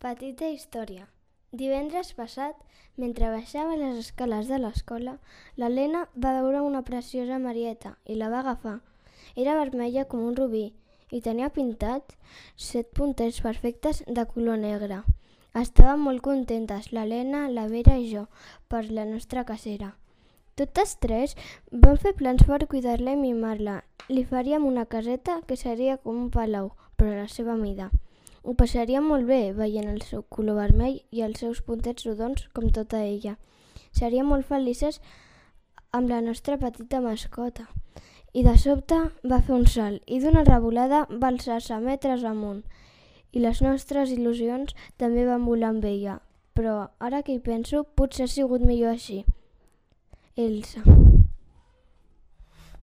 Petita història. Divendres passat, mentre baixava les escales de l'escola, l'Helena va veure una preciosa marieta i la va agafar. Era vermella com un rubí i tenia pintat set puntets perfectes de color negre. Estàvem molt contentes, l'Helena, la Vera i jo, per la nostra casera. Totes tres vam fer plans per cuidar-la i mimar-la. Li faríem una caseta que seria com un palau, però a la seva mida. Ho passaríem molt bé veient el seu color vermell i els seus puntets rodons com tota ella. Seríem molt felices amb la nostra petita mascota. I de sobte va fer un salt i d'una revolada va alçar-se metres amunt. I les nostres il·lusions també van volar amb ella. Però ara que hi penso, potser ha sigut millor així. Elsa.